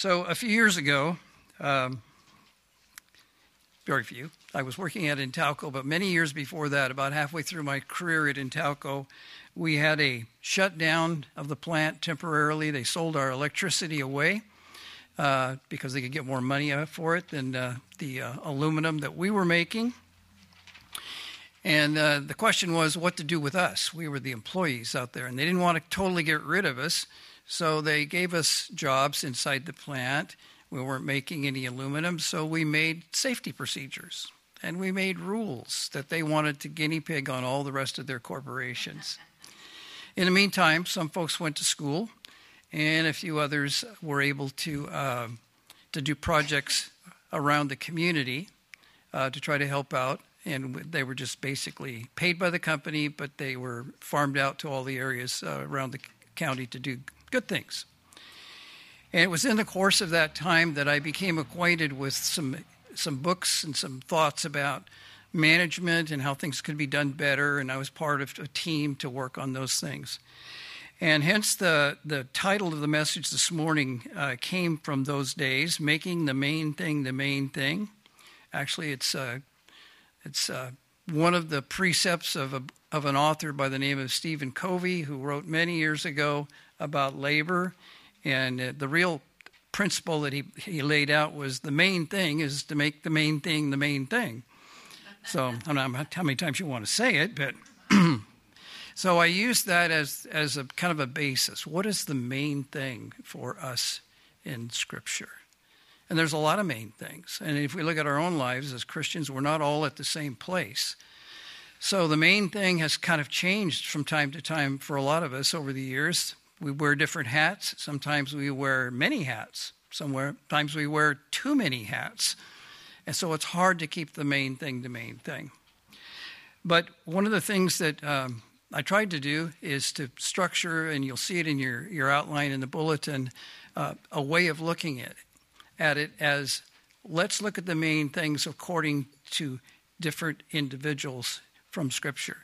So, a few years ago, um, very few, I was working at Intalco, but many years before that, about halfway through my career at Intalco, we had a shutdown of the plant temporarily. They sold our electricity away uh, because they could get more money for it than uh, the uh, aluminum that we were making. And uh, the question was what to do with us. We were the employees out there, and they didn't want to totally get rid of us. So they gave us jobs inside the plant. We weren't making any aluminum, so we made safety procedures and we made rules that they wanted to guinea pig on all the rest of their corporations. In the meantime, some folks went to school, and a few others were able to uh, to do projects around the community uh, to try to help out. And they were just basically paid by the company, but they were farmed out to all the areas uh, around the county to do good things. And it was in the course of that time that I became acquainted with some some books and some thoughts about management and how things could be done better. And I was part of a team to work on those things. And hence the, the title of the message this morning uh, came from those days, making the main thing the main thing. Actually, it's, uh, it's uh, one of the precepts of, a, of an author by the name of Stephen Covey, who wrote many years ago about labor. And uh, the real principle that he, he laid out was the main thing is to make the main thing the main thing. So I don't know how many times you want to say it, but so I use that as as a kind of a basis. What is the main thing for us in Scripture? And there's a lot of main things. And if we look at our own lives as Christians, we're not all at the same place. So the main thing has kind of changed from time to time for a lot of us over the years. We wear different hats. Sometimes we wear many hats. Sometimes we wear too many hats. And so it's hard to keep the main thing the main thing. But one of the things that um, I tried to do is to structure, and you'll see it in your, your outline in the bulletin, uh, a way of looking at at it as let's look at the main things according to different individuals from Scripture.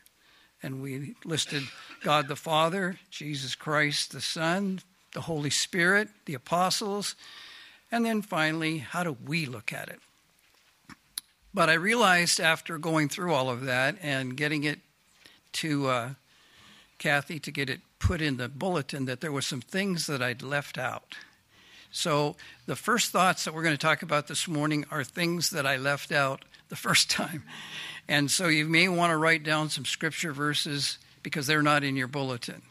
And we listed God the Father, Jesus Christ the Son, the Holy Spirit, the apostles, and then finally, how do we look at it? But I realized after going through all of that and getting it to uh, Kathy to get it put in the bulletin that there were some things that I'd left out. So the first thoughts that we're going to talk about this morning are things that I left out the first time. And so you may want to write down some scripture verses because they're not in your bulletin.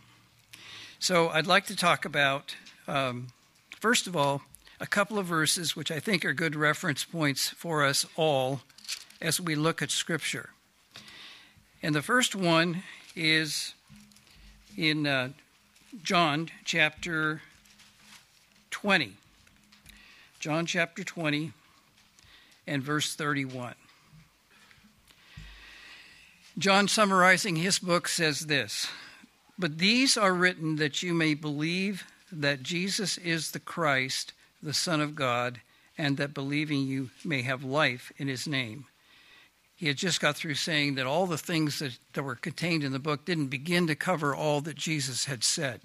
So I'd like to talk about, um, first of all, a couple of verses which I think are good reference points for us all as we look at Scripture. And the first one is in uh, John chapter 20. John chapter 20 and verse 31. John, summarizing his book, says this But these are written that you may believe that Jesus is the Christ, the Son of God, and that believing you may have life in his name. He had just got through saying that all the things that, that were contained in the book didn't begin to cover all that Jesus had said.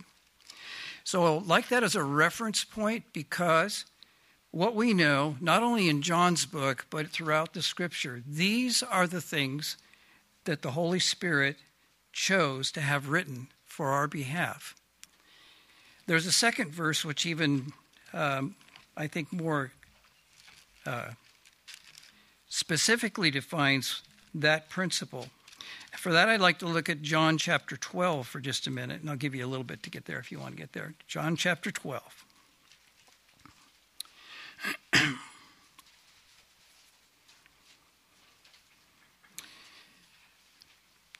So, like that as a reference point because what we know, not only in John's book, but throughout the scripture, these are the things that the Holy Spirit chose to have written for our behalf. There's a second verse which, even um, I think, more uh, specifically defines that principle. For that, I'd like to look at John chapter 12 for just a minute, and I'll give you a little bit to get there if you want to get there. John chapter 12.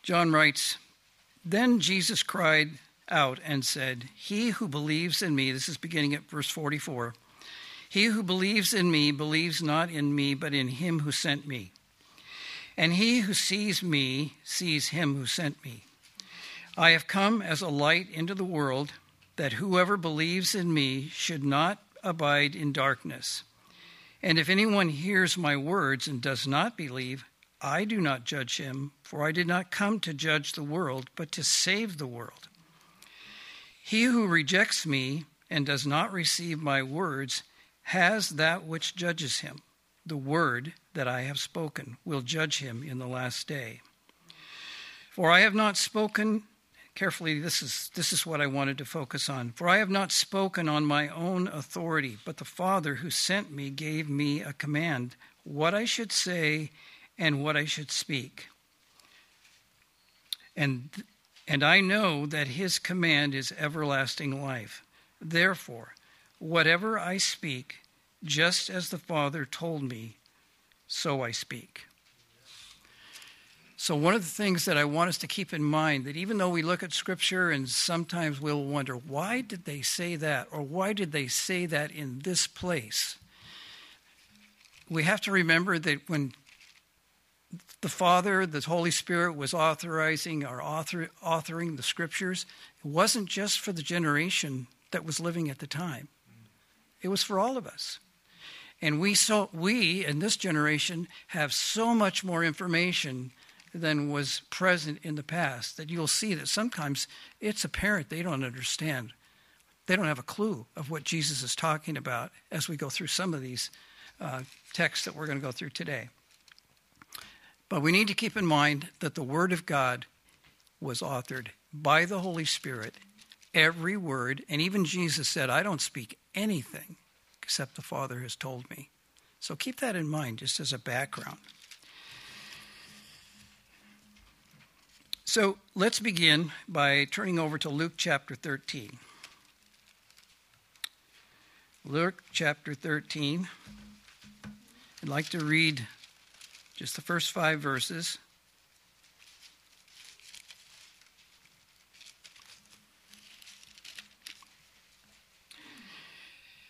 John writes, Then Jesus cried out and said, He who believes in me, this is beginning at verse 44, he who believes in me believes not in me, but in him who sent me. And he who sees me sees him who sent me. I have come as a light into the world, that whoever believes in me should not abide in darkness. And if anyone hears my words and does not believe, I do not judge him, for I did not come to judge the world, but to save the world. He who rejects me and does not receive my words has that which judges him. The word that I have spoken will judge him in the last day. For I have not spoken carefully this is this is what I wanted to focus on. For I have not spoken on my own authority, but the Father who sent me gave me a command what I should say and what I should speak. And and I know that his command is everlasting life. Therefore, whatever I speak, just as the Father told me, so I speak. So, one of the things that I want us to keep in mind that even though we look at Scripture and sometimes we'll wonder, why did they say that? Or why did they say that in this place? We have to remember that when the Father, the Holy Spirit was authorizing or author, authoring the Scriptures, it wasn't just for the generation that was living at the time, it was for all of us. And we, so, we in this generation have so much more information than was present in the past. That you'll see that sometimes it's apparent they don't understand. They don't have a clue of what Jesus is talking about as we go through some of these uh, texts that we're going to go through today. But we need to keep in mind that the Word of God was authored by the Holy Spirit, every word, and even Jesus said, I don't speak anything except the Father has told me. So keep that in mind just as a background. So let's begin by turning over to Luke chapter 13. Luke chapter 13. I'd like to read just the first five verses.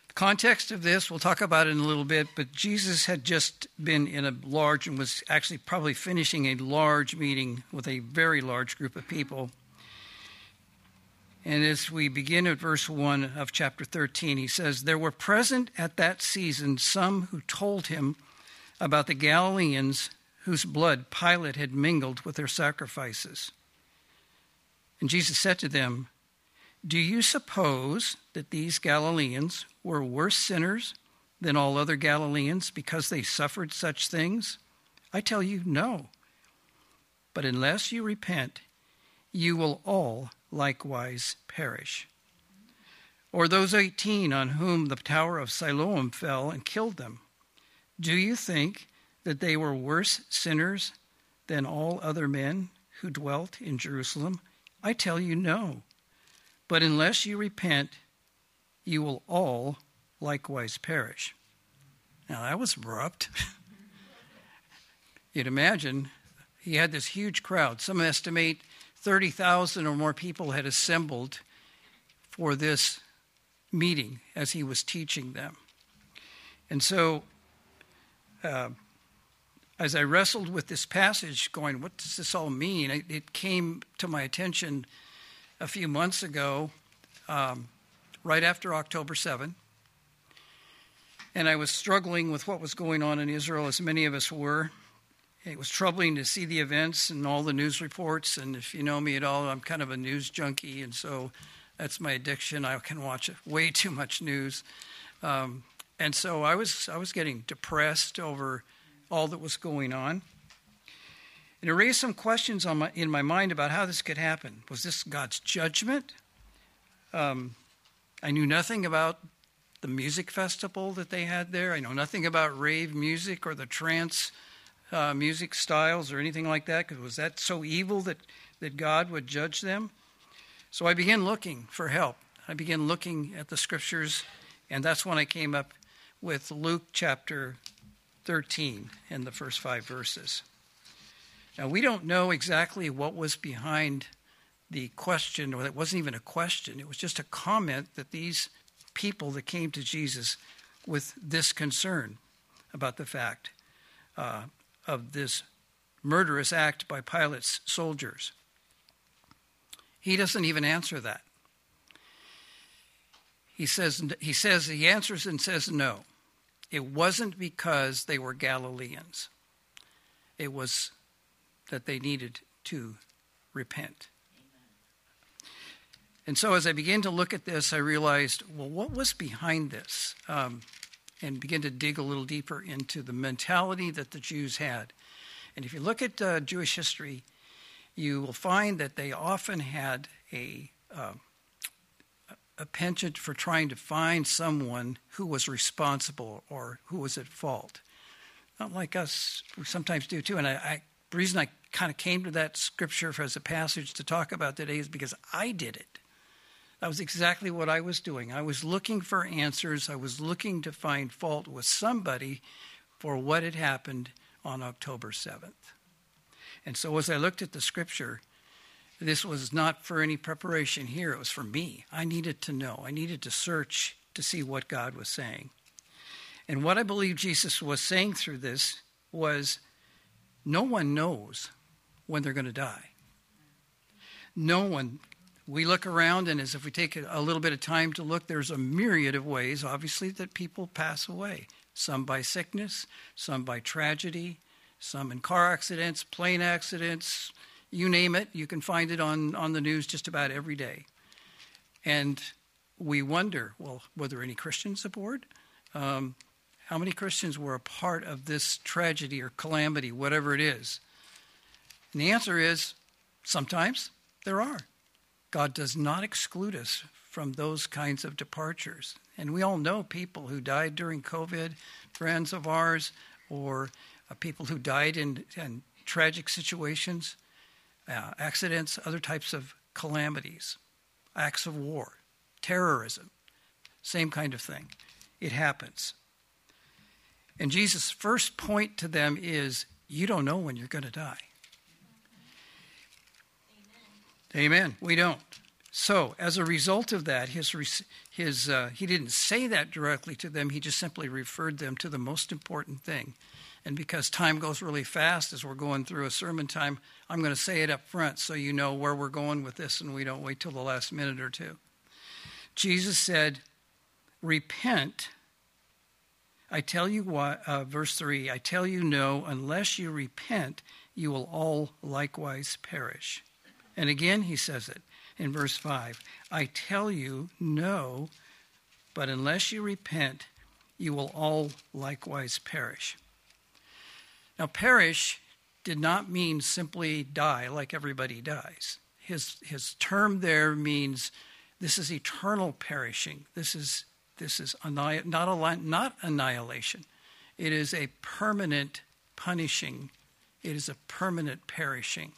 The context of this, we'll talk about it in a little bit, but Jesus had just been in a large and was actually probably finishing a large meeting with a very large group of people. And as we begin at verse 1 of chapter 13, he says, There were present at that season some who told him about the Galileans whose blood Pilate had mingled with their sacrifices. And Jesus said to them, Do you suppose that these Galileans were worse sinners than all other Galileans because they suffered such things? I tell you, no. But unless you repent, you will all likewise perish. Or those 18 on whom the tower of Siloam fell and killed them. Do you think that they were worse sinners than all other men who dwelt in Jerusalem? I tell you, no. But unless you repent, you will all likewise perish. Now, that was abrupt. You'd imagine he had this huge crowd. Some estimate 30,000 or more people had assembled for this meeting as he was teaching them. And so, uh, as I wrestled with this passage, going, what does this all mean? It, it came to my attention a few months ago um, right after October 7. And I was struggling with what was going on in Israel, as many of us were. It was troubling to see the events and all the news reports. And if you know me at all, I'm kind of a news junkie. And so that's my addiction. I can watch way too much news. Um, and so I was, I was getting depressed over all that was going on. And it raised some questions my, in my mind about how this could happen. Was this God's judgment? Um, I knew nothing about the music festival that they had there. I know nothing about rave music or the trance uh, music styles or anything like that. Because was that so evil that, that God would judge them? So I began looking for help. I began looking at the scriptures, and that's when I came up with Luke chapter 13 in the first five verses. Now, we don't know exactly what was behind the question, or it wasn't even a question, it was just a comment that these people that came to Jesus with this concern about the fact uh, of this murderous act by Pilate's soldiers. He doesn't even answer that. He says, he says, he answers and says no. It wasn't because they were Galileans. It was that they needed to repent. And so as I began to look at this, I realized, well, what was behind this? Um, and begin to dig a little deeper into the mentality that the Jews had. And if you look at uh, Jewish history, you will find that they often had a uh, a penchant for trying to find someone who was responsible or who was at fault. Not like us, we sometimes do too. And I, I the reason I kind of came to that scripture as a passage to talk about today is because I did it. That was exactly what I was doing. I was looking for answers. I was looking to find fault with somebody for what had happened on October 7th. And so as I looked at the scripture, this was not for any preparation here, it was for me. I needed to know, I needed to search to see what God was saying. And what I believe Jesus was saying through this was no one knows when they're going to die. No one. We look around, and as if we take a little bit of time to look, there's a myriad of ways, obviously, that people pass away. Some by sickness, some by tragedy, some in car accidents, plane accidents, you name it. You can find it on, on the news just about every day. And we wonder well, were there any Christians aboard? Um, how many Christians were a part of this tragedy or calamity, whatever it is? And the answer is sometimes there are. God does not exclude us from those kinds of departures. And we all know people who died during COVID, friends of ours, or uh, people who died in, in tragic situations, uh, accidents, other types of calamities, acts of war, terrorism, same kind of thing. It happens. And Jesus' first point to them is you don't know when you're going to die. Amen. Amen. We don't. So, as a result of that, his, his, uh, he didn't say that directly to them. He just simply referred them to the most important thing. And because time goes really fast as we're going through a sermon time, I'm going to say it up front so you know where we're going with this and we don't wait till the last minute or two. Jesus said, Repent. I tell you what, uh, verse 3 I tell you no, unless you repent, you will all likewise perish. And again, he says it in verse 5 I tell you no, but unless you repent, you will all likewise perish. Now, perish did not mean simply die like everybody dies. His, his term there means this is eternal perishing. This is, this is anni- not, a, not annihilation. It is a permanent punishing. It is a permanent perishing.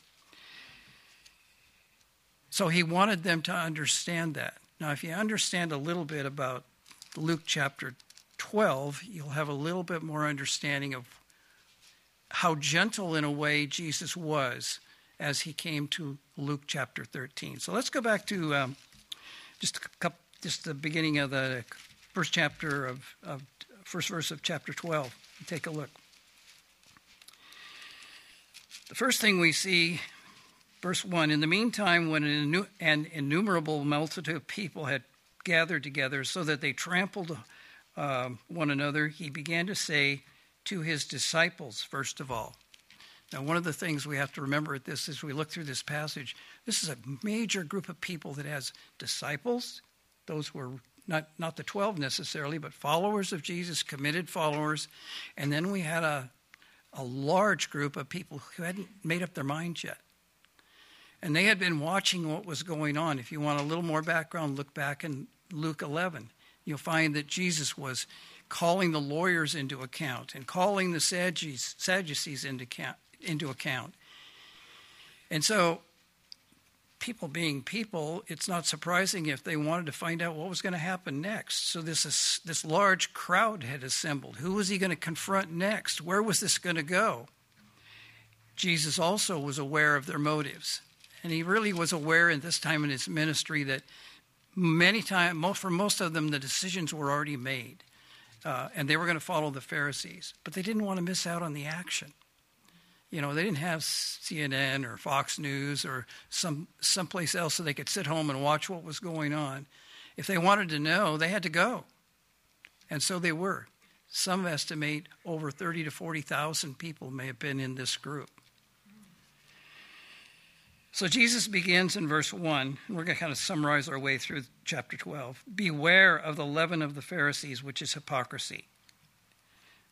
So he wanted them to understand that. Now, if you understand a little bit about Luke chapter 12, you'll have a little bit more understanding of how gentle in a way Jesus was as he came to Luke chapter 13. So let's go back to um, just a couple, just the beginning of the first chapter of, of first verse of chapter 12 and take a look. The first thing we see, verse 1 In the meantime, when an innumerable multitude of people had gathered together so that they trampled uh, one another, he began to say, to his disciples, first of all. Now, one of the things we have to remember at this as we look through this passage, this is a major group of people that has disciples, those who are not, not the 12 necessarily, but followers of Jesus, committed followers. And then we had a, a large group of people who hadn't made up their minds yet. And they had been watching what was going on. If you want a little more background, look back in Luke 11. You'll find that Jesus was calling the lawyers into account and calling the Sadducees into account, into account. And so, people being people, it's not surprising if they wanted to find out what was going to happen next. So, this, is, this large crowd had assembled. Who was he going to confront next? Where was this going to go? Jesus also was aware of their motives. And he really was aware in this time in his ministry that many times, for most of them, the decisions were already made uh, and they were going to follow the Pharisees, but they didn't want to miss out on the action. You know, they didn't have CNN or Fox News or some someplace else so they could sit home and watch what was going on. If they wanted to know, they had to go, and so they were. Some estimate over thirty to forty thousand people may have been in this group. So Jesus begins in verse 1, and we're going to kind of summarize our way through chapter 12. Beware of the leaven of the Pharisees, which is hypocrisy.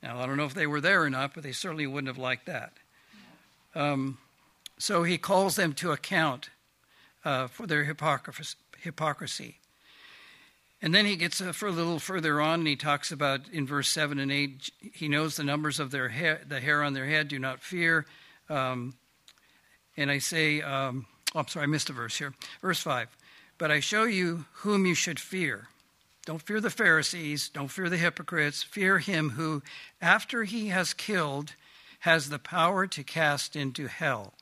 Now, I don't know if they were there or not, but they certainly wouldn't have liked that. Um, so he calls them to account uh, for their hypocrisy. And then he gets uh, for a little further on, and he talks about in verse 7 and 8, he knows the numbers of their hair, the hair on their head, do not fear. Um, and I say, um, oh, I'm sorry, I missed a verse here. Verse 5 But I show you whom you should fear. Don't fear the Pharisees, don't fear the hypocrites. Fear him who, after he has killed, has the power to cast into hell.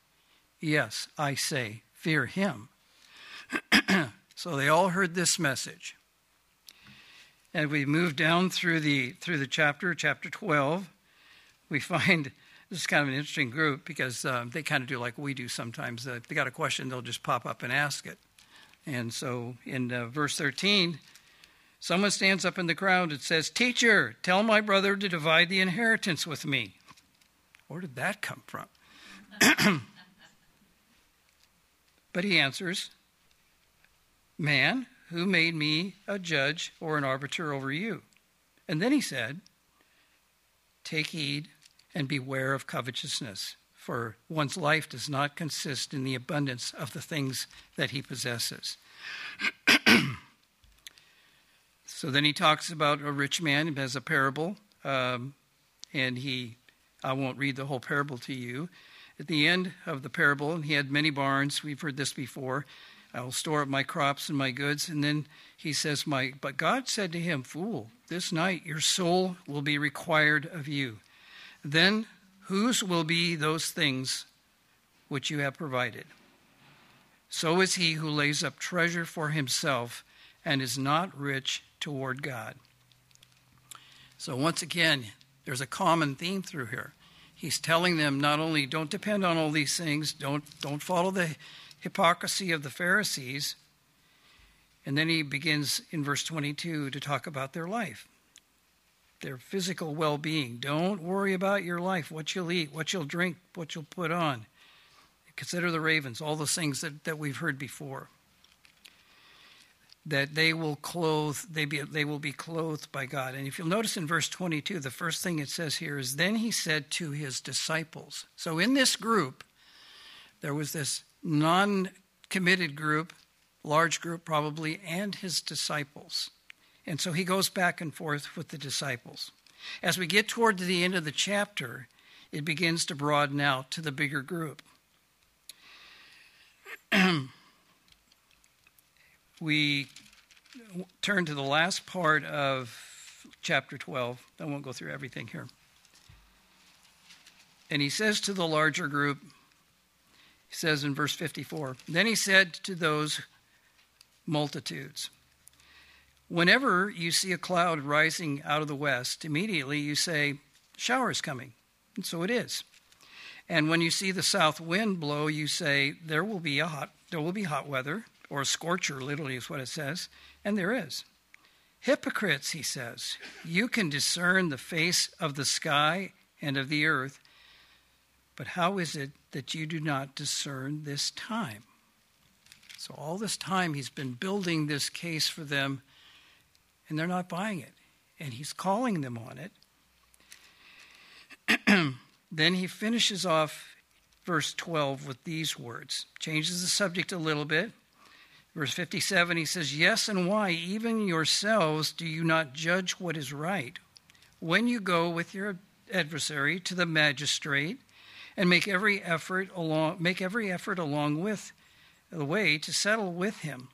Yes, I say, fear him. so they all heard this message. And we move down through the through the chapter, chapter 12. We find this is kind of an interesting group because uh, they kind of do like we do sometimes. Uh, if they got a question, they'll just pop up and ask it. And so in uh, verse 13, someone stands up in the crowd and says, Teacher, tell my brother to divide the inheritance with me. Where did that come from? but he answers, Man, who made me a judge or an arbiter over you? And then he said, Take heed and beware of covetousness, for one's life does not consist in the abundance of the things that he possesses. so then he talks about a rich man as a parable, um, and he, I won't read the whole parable to you. At the end of the parable, he had many barns. We've heard this before. I will store up my crops and my goods. And then he says, "My." But God said to him, Fool, this night your soul will be required of you. Then whose will be those things which you have provided? So is he who lays up treasure for himself and is not rich toward God. So, once again, there's a common theme through here. He's telling them not only don't depend on all these things, don't, don't follow the hypocrisy of the Pharisees, and then he begins in verse 22 to talk about their life their physical well being. Don't worry about your life, what you'll eat, what you'll drink, what you'll put on. Consider the ravens, all the things that, that we've heard before. That they will clothe, they, be, they will be clothed by God. And if you'll notice in verse 22, the first thing it says here is, Then he said to his disciples. So in this group, there was this non committed group, large group probably, and his disciples. And so he goes back and forth with the disciples. As we get toward the end of the chapter, it begins to broaden out to the bigger group. we turn to the last part of chapter 12. I won't go through everything here. And he says to the larger group, he says in verse 54, Then he said to those multitudes, Whenever you see a cloud rising out of the west, immediately you say, shower is coming. And so it is. And when you see the south wind blow, you say, there will be a hot, there will be hot weather, or a scorcher, literally is what it says. And there is. Hypocrites, he says, you can discern the face of the sky and of the earth, but how is it that you do not discern this time? So, all this time, he's been building this case for them and they're not buying it. And he's calling them on it. then he finishes off verse 12 with these words, changes the subject a little bit. Verse 57, he says, Yes, and why? Even yourselves do you not judge what is right? When you go with your adversary to the magistrate and make every effort along make every effort along with the way to settle with him,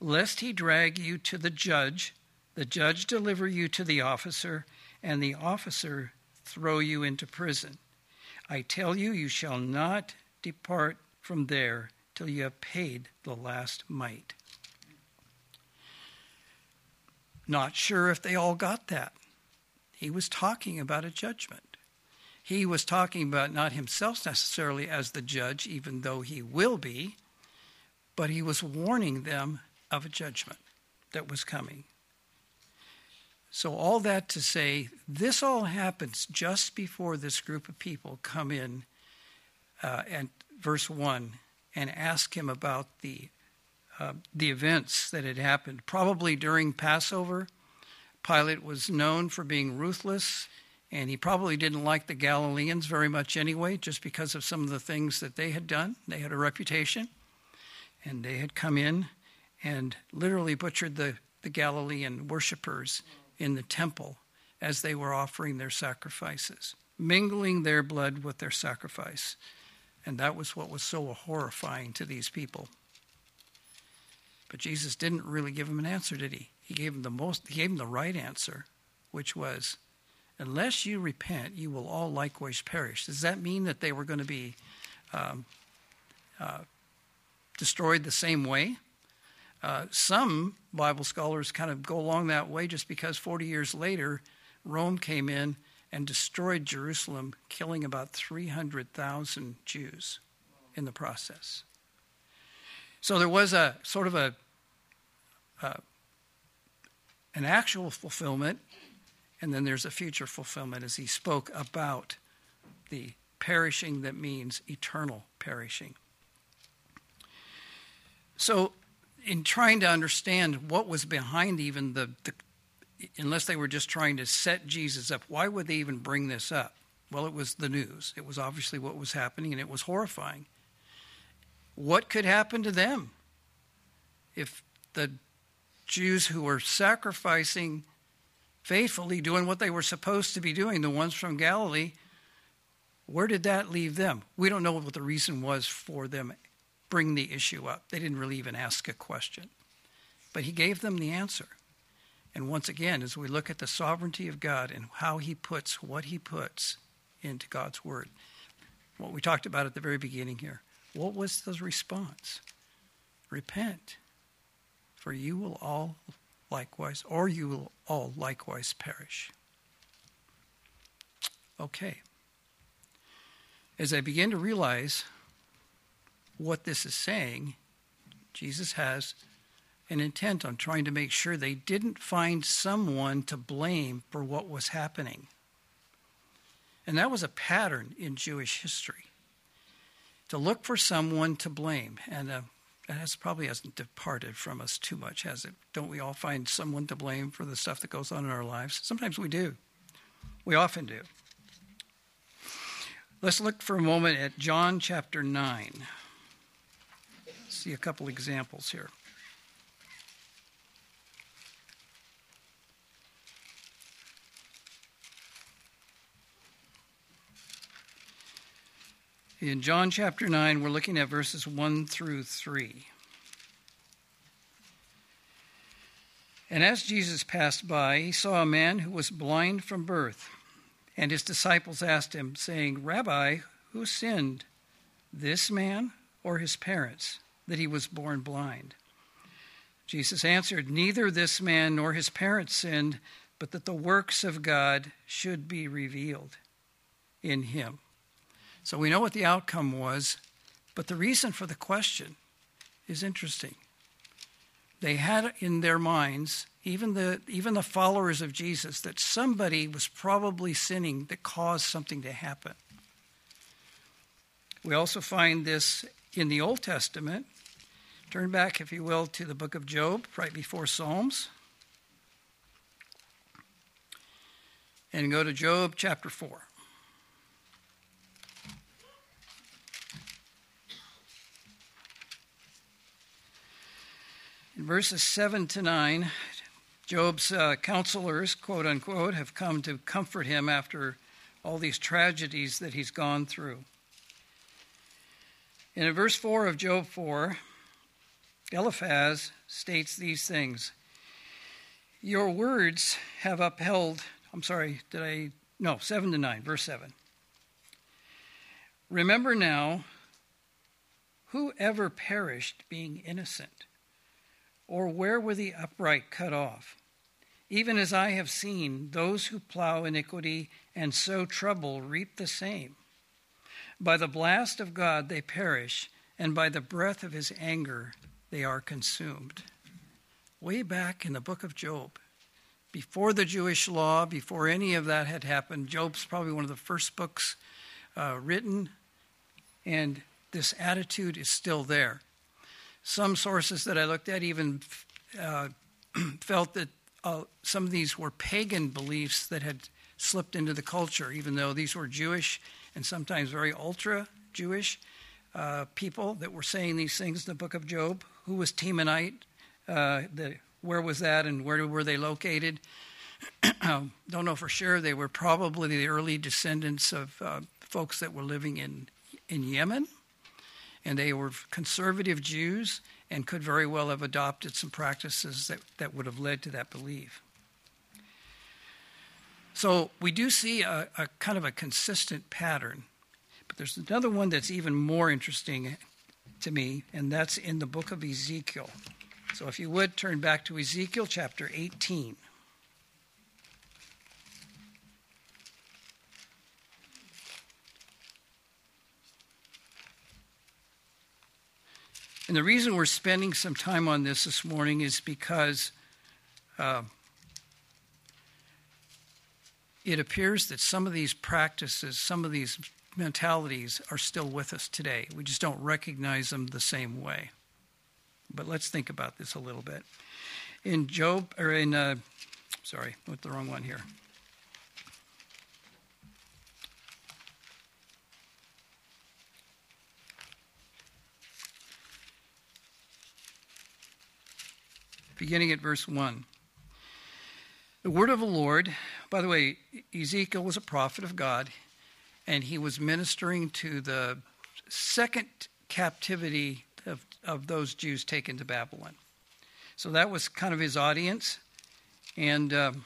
lest he drag you to the judge the judge deliver you to the officer, and the officer throw you into prison. I tell you, you shall not depart from there till you have paid the last mite. Not sure if they all got that. He was talking about a judgment. He was talking about not himself necessarily as the judge, even though he will be, but he was warning them of a judgment that was coming. So, all that to say, this all happens just before this group of people come in uh, at verse 1 and ask him about the, uh, the events that had happened. Probably during Passover, Pilate was known for being ruthless And he probably didn't like the Galileans very much anyway, just because of some of the things that they had done. They had a reputation, and they had come in and literally butchered the, the Galilean worshippers in the temple as they were offering their sacrifices, mingling their blood with their sacrifice. And that was what was so horrifying to these people. But Jesus didn't really give them an answer, did he? He gave them the most he gave them the right answer, which was unless you repent, you will all likewise perish. Does that mean that they were going to be um, uh, destroyed the same way? Uh, some Bible scholars kind of go along that way just because 40 years later, Rome came in and destroyed Jerusalem, killing about 300,000 Jews in the process. So there was a sort of a, an actual fulfillment, and then there's a future fulfillment as he spoke about the perishing that means eternal perishing. So, in trying to understand what was behind even the, the unless they were just trying to set Jesus up, why would they even bring this up? Well, it was the news. It was obviously what was happening, and it was horrifying. What could happen to them if the Jews who were sacrificing faithfully, doing what they were supposed to be doing, the ones from Galilee, where did that leave them? We don't know what the reason was for them bring the issue up. They didn't really even ask a question. But he gave them the answer. And once again, as we look at the sovereignty of God and how he puts what he puts into God's word, what we talked about at the very beginning here, what was the response? Repent, for you will all likewise, or you will all likewise perish. Okay. As I begin to realize what this is saying, Jesus has an intent on trying to make sure they didn't find someone to blame for what was happening. And that was a pattern in Jewish history to look for someone to blame. And uh, that has, probably hasn't departed from us too much, has it? Don't we all find someone to blame for the stuff that goes on in our lives? Sometimes we do. We often do. Let's look for a moment at John chapter 9. See a couple examples here. In John chapter 9, we're looking at verses 1 through 3. And as Jesus passed by, he saw a man who was blind from birth. And his disciples asked him, saying, Rabbi, who sinned, this man or his parents, that he was born blind? Jesus answered, Neither this man nor his parents sinned, but that the works of God should be revealed in him. So we know what the outcome was, but the reason for the question is interesting. They had in their minds, even the, even the followers of Jesus, that somebody was probably sinning that caused something to happen. We also find this in the Old Testament. Turn back, if you will, to the book of Job, right before Psalms. And go to Job chapter 4. In verses 7 to 9, Job's uh, counselors, quote unquote, have come to comfort him after all these tragedies that he's gone through. And in verse 4 of Job 4, Eliphaz states these things Your words have upheld, I'm sorry, did I? No, 7 to 9, verse 7. Remember now, who ever perished being innocent? Or where were the upright cut off? Even as I have seen, those who plow iniquity and sow trouble reap the same. By the blast of God they perish, and by the breath of his anger they are consumed. Way back in the book of Job, before the Jewish law, before any of that had happened, Job's probably one of the first books uh, written, and this attitude is still there. Some sources that I looked at even uh, felt that uh, some of these were pagan beliefs that had slipped into the culture, even though these were Jewish and sometimes very ultra Jewish uh, people that were saying these things in the book of Job. Who was Temanite? Uh, the, where was that and where were they located? Don't know for sure. They were probably the early descendants of uh, folks that were living in, in Yemen. And they were conservative Jews and could very well have adopted some practices that, that would have led to that belief. So we do see a, a kind of a consistent pattern. But there's another one that's even more interesting to me, and that's in the book of Ezekiel. So if you would turn back to Ezekiel chapter 18. And the reason we're spending some time on this this morning is because uh, it appears that some of these practices, some of these mentalities are still with us today. We just don't recognize them the same way. But let's think about this a little bit. In Job, or in, uh, sorry, went the wrong one here. beginning at verse 1. The word of the Lord, by the way, Ezekiel was a prophet of God, and he was ministering to the second captivity of, of those Jews taken to Babylon. So that was kind of his audience. And um,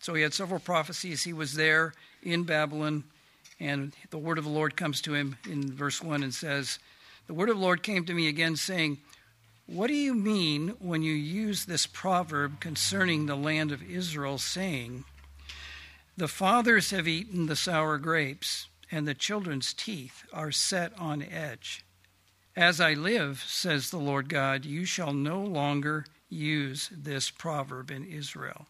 so he had several prophecies. He was there in Babylon, and the word of the Lord comes to him in verse 1 and says, The word of the Lord came to me again, saying, what do you mean when you use this proverb concerning the land of Israel, saying, The fathers have eaten the sour grapes, and the children's teeth are set on edge? As I live, says the Lord God, you shall no longer use this proverb in Israel.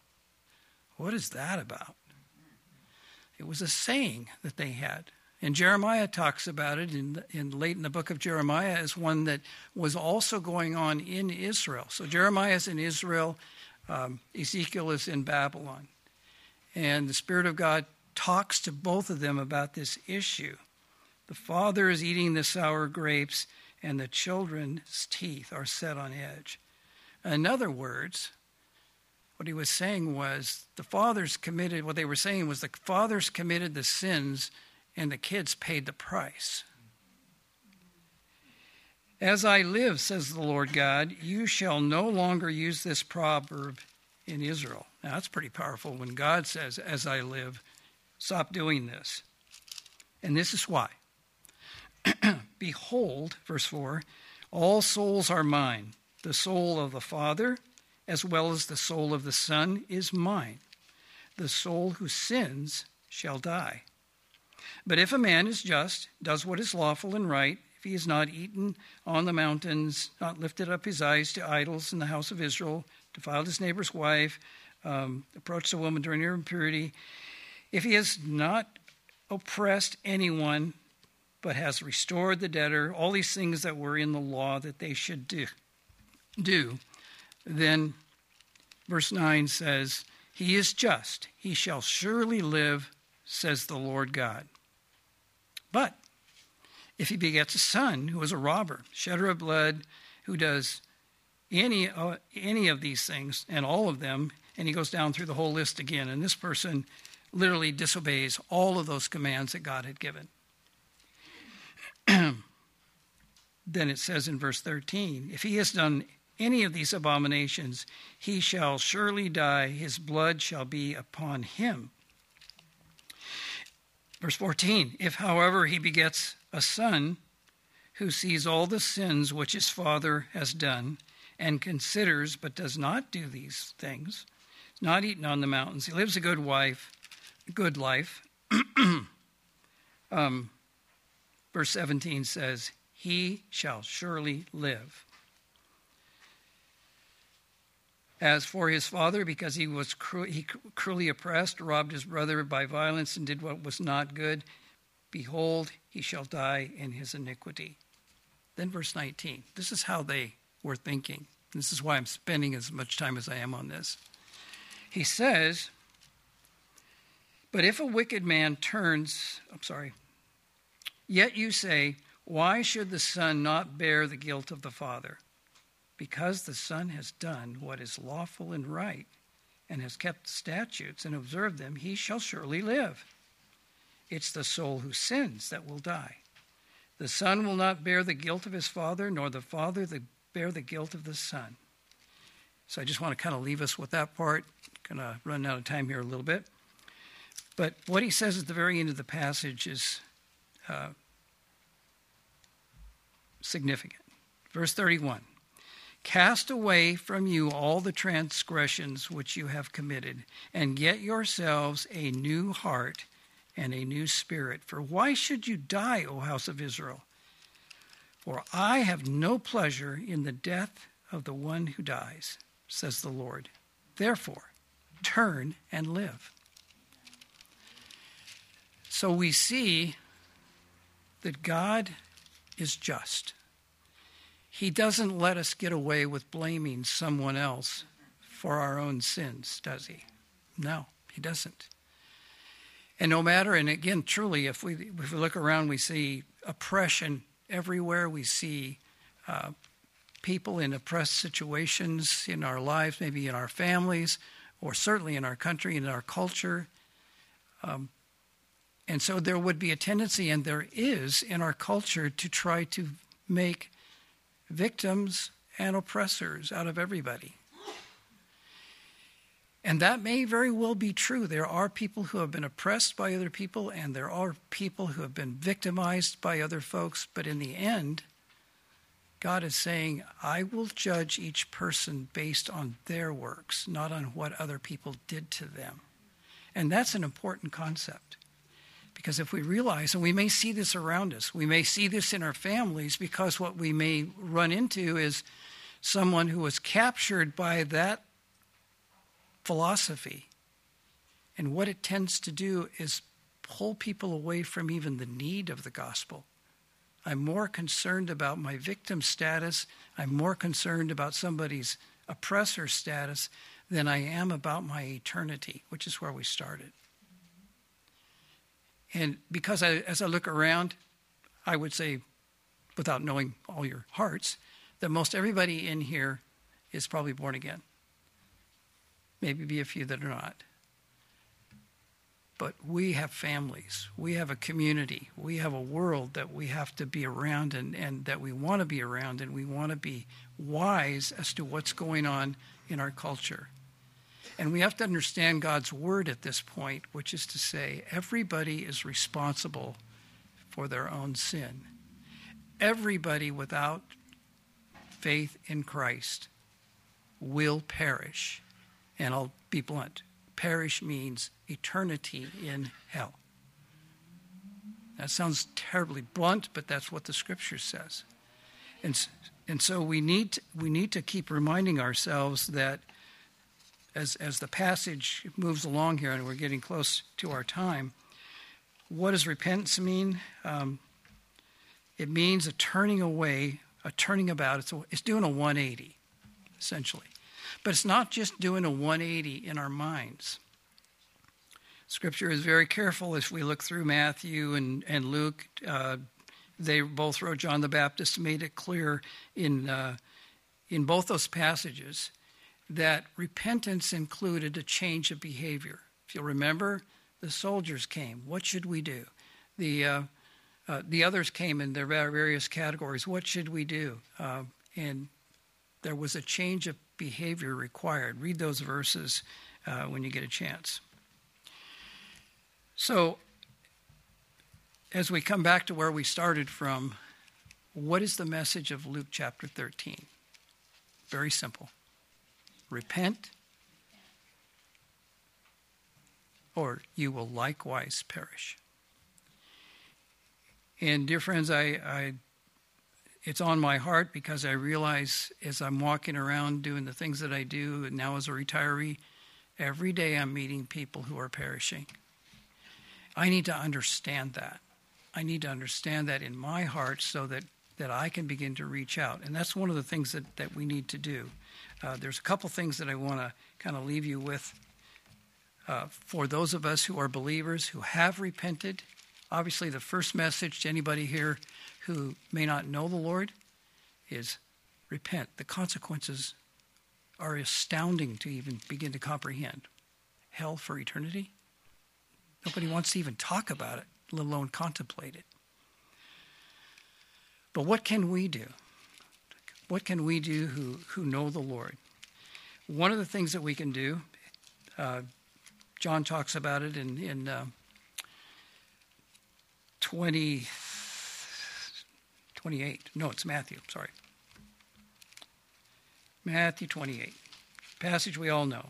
What is that about? It was a saying that they had. And Jeremiah talks about it in, in late in the book of Jeremiah as one that was also going on in Israel. So Jeremiah is in Israel, um, Ezekiel is in Babylon. And the Spirit of God talks to both of them about this issue. The father is eating the sour grapes, and the children's teeth are set on edge. In other words, what he was saying was the fathers committed, what they were saying was the fathers committed the sins and the kids paid the price. As I live, says the Lord God, you shall no longer use this proverb in Israel. Now, that's pretty powerful when God says, As I live, stop doing this. And this is why. Behold, verse 4 all souls are mine. The soul of the Father, as well as the soul of the Son, is mine. The soul who sins shall die. But if a man is just, does what is lawful and right, if he has not eaten on the mountains, not lifted up his eyes to idols in the house of Israel, defiled his neighbor's wife, um, approached a woman during her impurity, if he has not oppressed anyone, but has restored the debtor, all these things that were in the law that they should do, do then verse 9 says, He is just, he shall surely live, says the Lord God. But if he begets a son who is a robber, shedder of blood, who does any, uh, any of these things and all of them, and he goes down through the whole list again, and this person literally disobeys all of those commands that God had given. then it says in verse 13 if he has done any of these abominations, he shall surely die, his blood shall be upon him. Verse 14 If, however, he begets a son who sees all the sins which his father has done and considers but does not do these things, not eaten on the mountains, he lives a good wife, good life. um, verse 17 says, He shall surely live. As for his father, because he was cru- he cruelly oppressed, robbed his brother by violence, and did what was not good, behold, he shall die in his iniquity. Then, verse 19. This is how they were thinking. This is why I'm spending as much time as I am on this. He says, But if a wicked man turns, I'm sorry, yet you say, Why should the Son not bear the guilt of the Father? Because the Son has done what is lawful and right, and has kept the statutes and observed them, he shall surely live. It's the soul who sins that will die. The Son will not bear the guilt of his Father, nor the Father the, bear the guilt of the Son. So I just want to kind of leave us with that part. Going to run out of time here a little bit. But what he says at the very end of the passage is uh, significant. Verse 31 Cast away from you all the transgressions which you have committed, and get yourselves a new heart and a new spirit. For why should you die, O house of Israel? For I have no pleasure in the death of the one who dies, says the Lord. Therefore, turn and live. So we see that God is just. He doesn't let us get away with blaming someone else for our own sins, does he? No, he doesn't. And no matter, and again, truly, if we if we look around, we see oppression everywhere. We see uh, people in oppressed situations in our lives, maybe in our families, or certainly in our country, in our culture. Um, and so there would be a tendency, and there is in our culture, to try to make victims and oppressors out of everybody. And that may very well be true. There are people who have been oppressed by other people, and there are people who have been victimized by other folks. But in the end, God is saying, I will judge each person based on their works, not on what other people did to them. And that's an important concept. Because if we realize, and we may see this around us, we may see this in our families, because what we may run into is someone who was captured by that philosophy. And what it tends to do is pull people away from even the need of the gospel. I'm more concerned about my victim status, I'm more concerned about somebody's oppressor status than I am about my eternity, which is where we started. And because I, as I look around, I would say, without knowing all your hearts, that most everybody in here is probably born again maybe be a few that are not. But we have families, we have a community, we have a world that we have to be around and, and that we want to be around, and we want to be wise as to what's going on in our culture. And we have to understand God's word at this point, which is to say, everybody is responsible for their own sin. Everybody without faith in Christ will perish. And I'll be blunt perish means eternity in hell. That sounds terribly blunt, but that's what the scripture says. And, and so we need, to, we need to keep reminding ourselves that as, as the passage moves along here and we're getting close to our time, what does repentance mean? Um, it means a turning away, a turning about. It's, a, it's doing a 180, essentially. But it's not just doing a 180 in our minds. Scripture is very careful as we look through Matthew and, and Luke. Uh, they both wrote, John the Baptist made it clear in, uh, in both those passages that repentance included a change of behavior. If you'll remember, the soldiers came. What should we do? The, uh, uh, the others came in their various categories. What should we do? Uh, and there was a change of behavior required. Read those verses uh, when you get a chance. So, as we come back to where we started from, what is the message of Luke chapter 13? Very simple repent, or you will likewise perish. And, dear friends, I, I it's on my heart because I realize as I'm walking around doing the things that I do, and now as a retiree, every day I'm meeting people who are perishing. I need to understand that. I need to understand that in my heart so that, that I can begin to reach out. And that's one of the things that, that we need to do. Uh, there's a couple things that I want to kind of leave you with uh, for those of us who are believers who have repented. Obviously, the first message to anybody here who may not know the Lord is repent. The consequences are astounding to even begin to comprehend. Hell for eternity? Nobody wants to even talk about it, let alone contemplate it. But what can we do? What can we do who, who know the Lord? One of the things that we can do, uh, John talks about it in, in uh, 20, 28. No, it's Matthew, sorry. Matthew 28, passage we all know.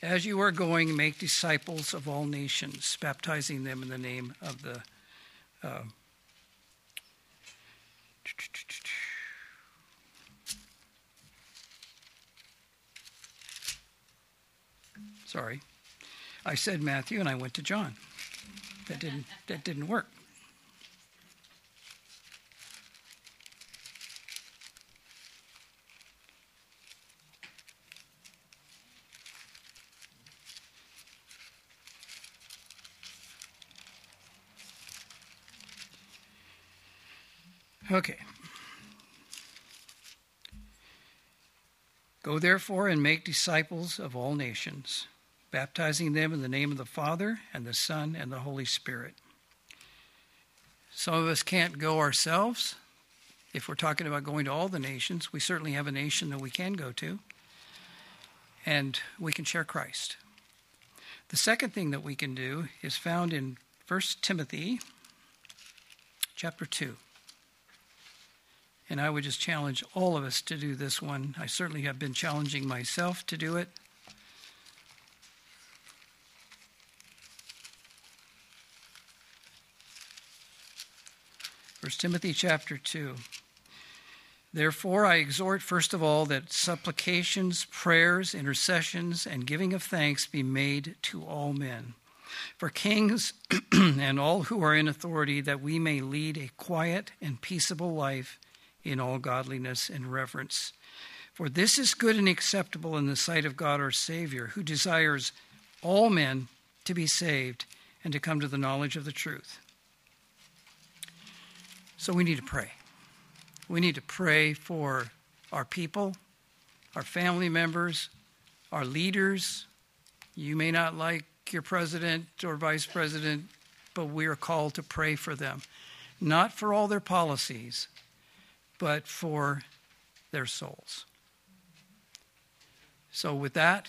As you are going, make disciples of all nations, baptizing them in the name of the. Uh, sorry, I said Matthew and I went to John. That didn't that didn't work. Okay. Go therefore and make disciples of all nations, baptizing them in the name of the Father and the Son and the Holy Spirit. Some of us can't go ourselves. If we're talking about going to all the nations, we certainly have a nation that we can go to, and we can share Christ. The second thing that we can do is found in 1 Timothy chapter 2. And I would just challenge all of us to do this one. I certainly have been challenging myself to do it. First Timothy chapter 2. Therefore, I exhort first of all that supplications, prayers, intercessions, and giving of thanks be made to all men, for kings and all who are in authority, that we may lead a quiet and peaceable life in all godliness and reverence. For this is good and acceptable in the sight of God our Savior, who desires all men to be saved and to come to the knowledge of the truth. So we need to pray. We need to pray for our people, our family members, our leaders. You may not like your president or vice president, but we are called to pray for them. Not for all their policies, but for their souls. So, with that,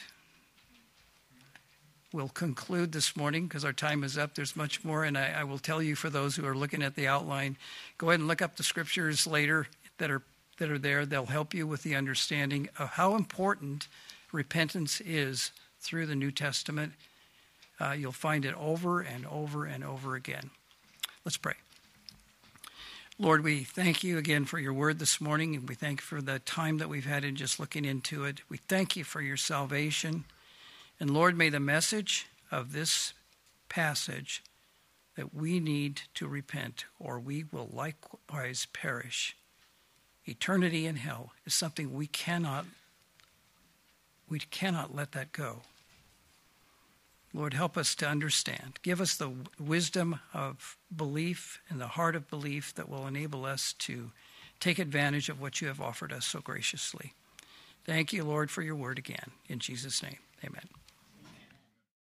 we'll conclude this morning because our time is up. There's much more, and I, I, will tell you for those who are looking at the outline, go ahead and look up the scriptures later that are that are there. They'll help you with the understanding of how important repentance is through the New Testament. Uh, you'll find it over and over and over again. Let's pray. Lord, we thank you again for your word this morning, and we thank you for the time that we've had in just looking into it. We thank you for your salvation. And Lord, may the message of this passage that we need to repent or we will likewise perish. Eternity in hell is something we cannot we cannot let that go. Lord, help us to understand. Give us the wisdom of belief and the heart of belief that will enable us to take advantage of what you have offered us so graciously. Thank you, Lord, for your word again. In Jesus' name, amen.